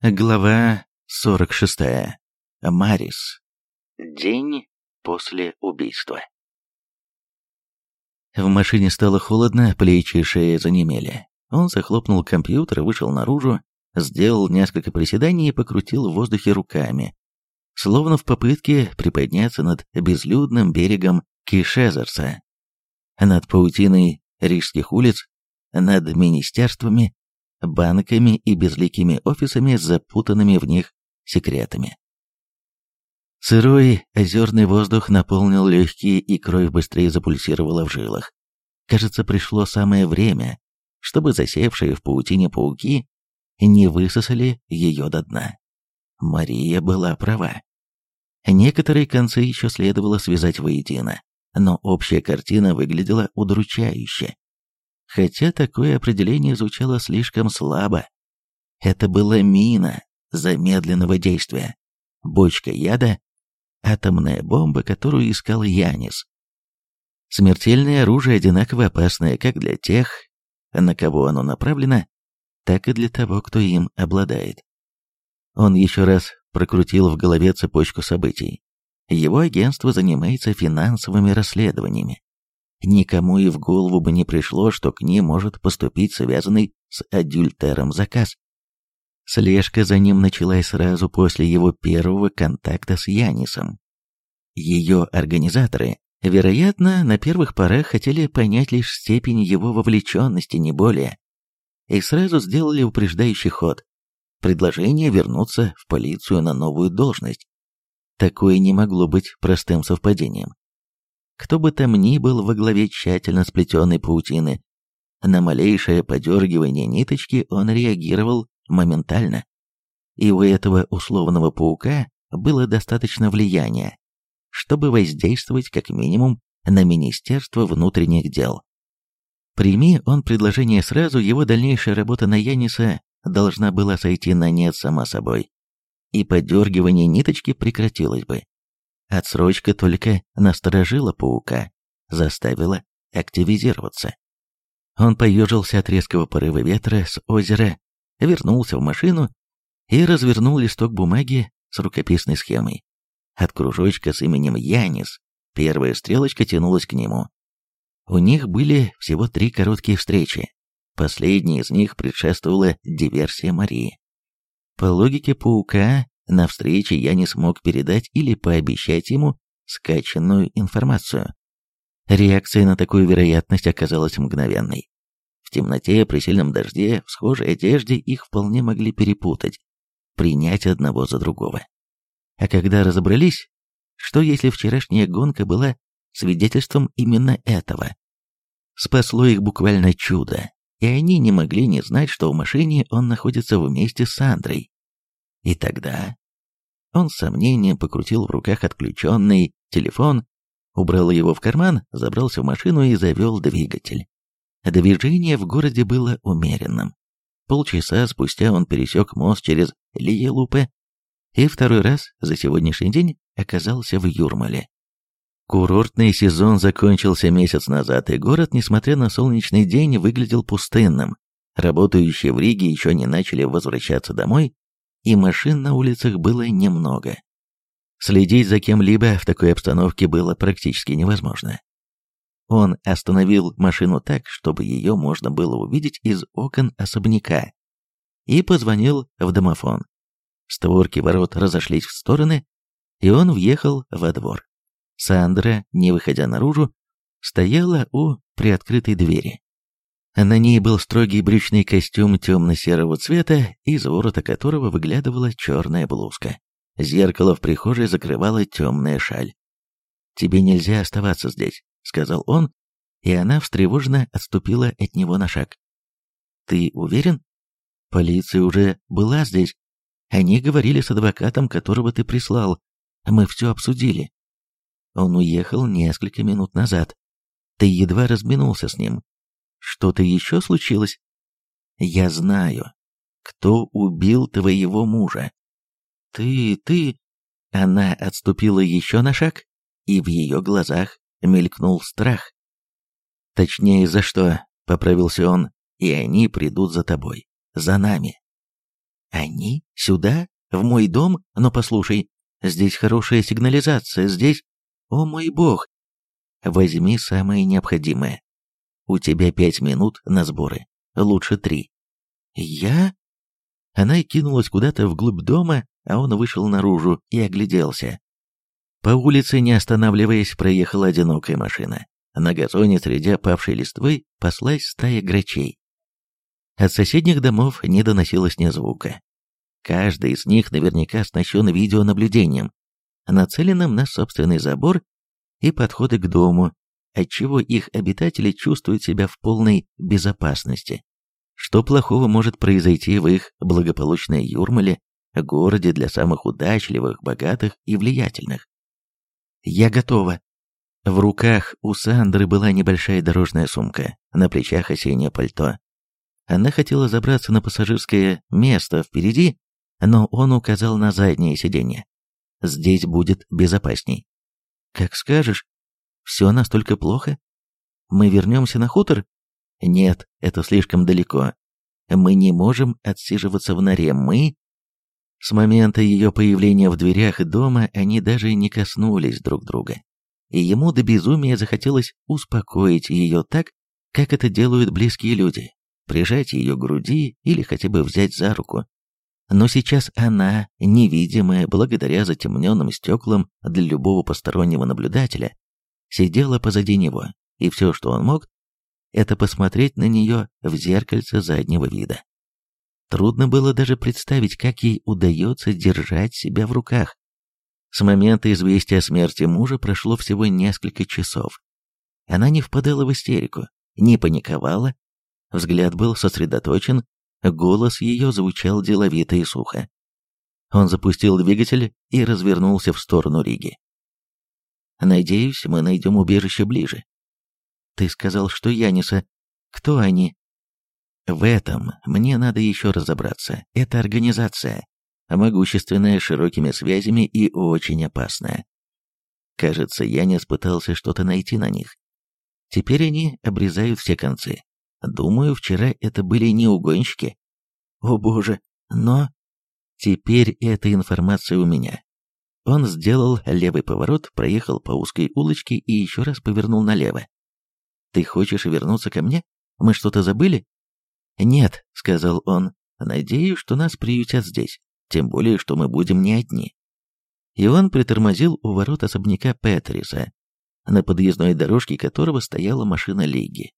Глава 46. Марис. День после убийства. В машине стало холодно, плечи и шея занемели. Он захлопнул компьютер, вышел наружу, сделал несколько приседаний и покрутил в воздухе руками, словно в попытке приподняться над безлюдным берегом Кишезерса, над паутиной рижских улиц, над министерствами, банками и безликими офисами с запутанными в них секретами. Сырой озерный воздух наполнил легкие, и кровь быстрее запульсировала в жилах. Кажется, пришло самое время, чтобы засевшие в паутине пауки не высосали ее до дна. Мария была права. Некоторые концы еще следовало связать воедино, но общая картина выглядела удручающе хотя такое определение звучало слишком слабо. Это была мина замедленного действия, бочка яда, атомная бомба, которую искал Янис. Смертельное оружие одинаково опасное как для тех, на кого оно направлено, так и для того, кто им обладает. Он еще раз прокрутил в голове цепочку событий. Его агентство занимается финансовыми расследованиями. Никому и в голову бы не пришло, что к ней может поступить связанный с адюльтером заказ. Слежка за ним началась сразу после его первого контакта с Янисом. Ее организаторы, вероятно, на первых порах хотели понять лишь степень его вовлеченности, не более. И сразу сделали упреждающий ход. Предложение вернуться в полицию на новую должность. Такое не могло быть простым совпадением кто бы там ни был во главе тщательно сплетенной паутины, на малейшее подергивание ниточки он реагировал моментально. И у этого условного паука было достаточно влияния, чтобы воздействовать как минимум на Министерство внутренних дел. Прими он предложение сразу, его дальнейшая работа на Яниса должна была сойти на нет сама собой, и подергивание ниточки прекратилось бы. Отсрочка только насторожила паука, заставила активизироваться. Он поежился от резкого порыва ветра с озера, вернулся в машину и развернул листок бумаги с рукописной схемой. От кружочка с именем Янис первая стрелочка тянулась к нему. У них были всего три короткие встречи. Последняя из них предшествовала диверсия Марии. По логике паука, на встрече я не смог передать или пообещать ему скачанную информацию. Реакция на такую вероятность оказалась мгновенной. В темноте, при сильном дожде, в схожей одежде их вполне могли перепутать, принять одного за другого. А когда разобрались, что если вчерашняя гонка была свидетельством именно этого? Спасло их буквально чудо, и они не могли не знать, что в машине он находится вместе с Андрой. И тогда... Он с сомнением покрутил в руках отключенный телефон, убрал его в карман, забрался в машину и завел двигатель. Движение в городе было умеренным. Полчаса спустя он пересек мост через Лиелупе и второй раз за сегодняшний день оказался в Юрмале. Курортный сезон закончился месяц назад, и город, несмотря на солнечный день, выглядел пустынным. Работающие в Риге еще не начали возвращаться домой, и машин на улицах было немного. Следить за кем-либо в такой обстановке было практически невозможно. Он остановил машину так, чтобы ее можно было увидеть из окон особняка, и позвонил в домофон. Створки ворот разошлись в стороны, и он въехал во двор. Сандра, не выходя наружу, стояла у приоткрытой двери. А на ней был строгий брючный костюм темно-серого цвета, из ворота которого выглядывала черная блузка. Зеркало в прихожей закрывала темная шаль. «Тебе нельзя оставаться здесь», — сказал он, и она встревоженно отступила от него на шаг. «Ты уверен?» «Полиция уже была здесь. Они говорили с адвокатом, которого ты прислал. Мы все обсудили». Он уехал несколько минут назад. Ты едва разминулся с ним, что-то еще случилось? Я знаю, кто убил твоего мужа. Ты, ты... Она отступила еще на шаг, и в ее глазах мелькнул страх. Точнее, за что, поправился он, и они придут за тобой, за нами. Они? Сюда? В мой дом? Но послушай, здесь хорошая сигнализация, здесь... О мой бог! Возьми самое необходимое. У тебя пять минут на сборы. Лучше три». «Я?» Она и кинулась куда-то вглубь дома, а он вышел наружу и огляделся. По улице, не останавливаясь, проехала одинокая машина. На газоне среди опавшей листвы паслась стая грачей. От соседних домов не доносилось ни звука. Каждый из них наверняка оснащен видеонаблюдением, нацеленным на собственный забор и подходы к дому, отчего их обитатели чувствуют себя в полной безопасности. Что плохого может произойти в их благополучной Юрмале, городе для самых удачливых, богатых и влиятельных? «Я готова». В руках у Сандры была небольшая дорожная сумка, на плечах осеннее пальто. Она хотела забраться на пассажирское место впереди, но он указал на заднее сиденье. «Здесь будет безопасней». «Как скажешь», все настолько плохо? Мы вернемся на хутор? Нет, это слишком далеко. Мы не можем отсиживаться в норе, мы... С момента ее появления в дверях дома они даже не коснулись друг друга. И ему до безумия захотелось успокоить ее так, как это делают близкие люди, прижать ее к груди или хотя бы взять за руку. Но сейчас она, невидимая благодаря затемненным стеклам для любого постороннего наблюдателя, сидела позади него, и все, что он мог, это посмотреть на нее в зеркальце заднего вида. Трудно было даже представить, как ей удается держать себя в руках. С момента известия о смерти мужа прошло всего несколько часов. Она не впадала в истерику, не паниковала, взгляд был сосредоточен, голос ее звучал деловито и сухо. Он запустил двигатель и развернулся в сторону Риги. Надеюсь, мы найдем убежище ближе. Ты сказал, что Яниса. Кто они? В этом мне надо еще разобраться. Это организация. Могущественная, широкими связями и очень опасная. Кажется, Янис пытался что-то найти на них. Теперь они обрезают все концы. Думаю, вчера это были не угонщики. О боже, но... Теперь эта информация у меня. Он сделал левый поворот, проехал по узкой улочке и еще раз повернул налево. «Ты хочешь вернуться ко мне? Мы что-то забыли?» «Нет», — сказал он, — «надеюсь, что нас приютят здесь, тем более, что мы будем не одни». И он притормозил у ворот особняка Петриса, на подъездной дорожке которого стояла машина Лиги.